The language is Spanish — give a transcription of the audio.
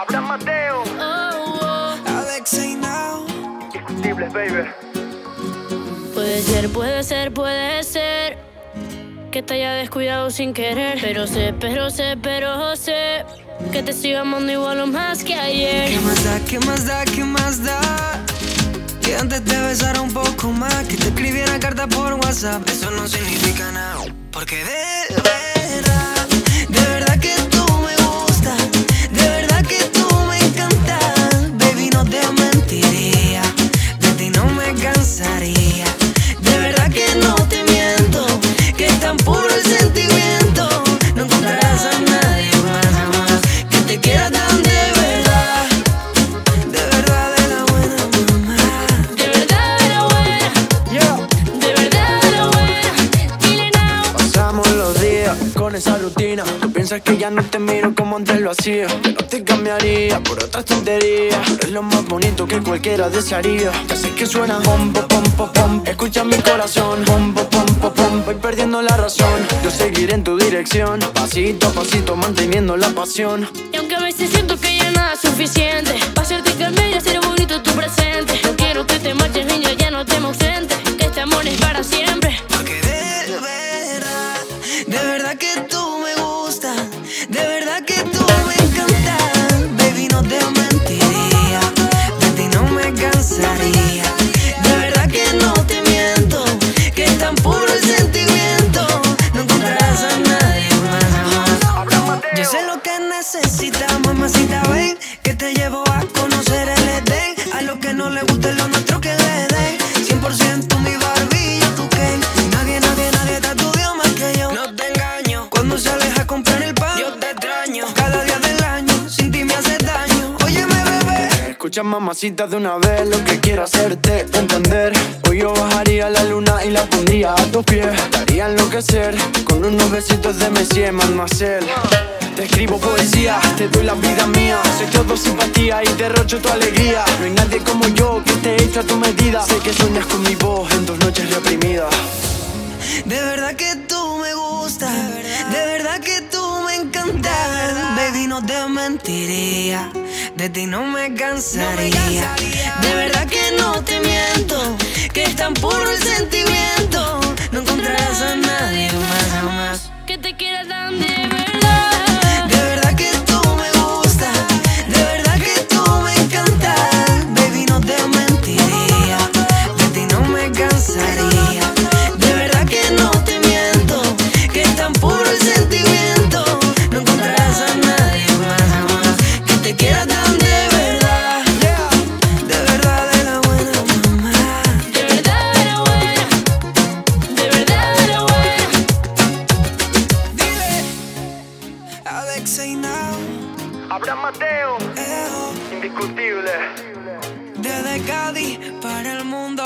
Abraham Mateo. Oh, oh. Alex Now. Indiscutibles, baby. Puede ser, puede ser, puede ser que te haya descuidado sin querer. Pero sé, pero sé, pero sé que te sigo amando igual o más que ayer. ¿Qué más da, qué más da, qué más da? Que antes te besara un poco más, que te escribiera carta por WhatsApp. Eso no significa nada. Porque de verdad, con esa rutina. Tú piensas que ya no te miro como antes lo hacía. Que no te cambiaría por otras tonterías. Es lo más bonito que cualquiera desearía. Ya sé que suena pom, pom, pom. Escucha mi corazón. Pom, pom, pom. Voy perdiendo la razón. Yo seguiré en tu dirección. Pasito a pasito manteniendo la pasión. Y aunque a veces siento que ya nada es suficiente te llevo a conocer el Edén. A lo que no le guste lo nuestro que le den. 100% mi Barbie, yo tu Ken Nadie, nadie, nadie te estudió más que yo. No te engaño. Cuando sales a comprar el pan Yo te extraño. Cada día del año Sin ti me hace daño. Óyeme, bebé. Escucha mamacita de una vez lo que quiero hacerte entender. Hoy yo bajaría la luna y la pondría a tus pies. Te haría enloquecer con unos besitos de Messi Mademoiselle. Te escribo poesía, te doy la vida mía todo simpatía y derrocho tu alegría. No hay nadie como yo que esté hecho a tu medida. Sé que sueñas con mi voz en tus noches reprimidas. De verdad que tú me gustas, de verdad. Que tú me encantas. Baby, no te mentiría, de ti no me cansaría. De verdad que no te miento, Abraham Mateo. Indiscutible. desde Cádiz para el mundo.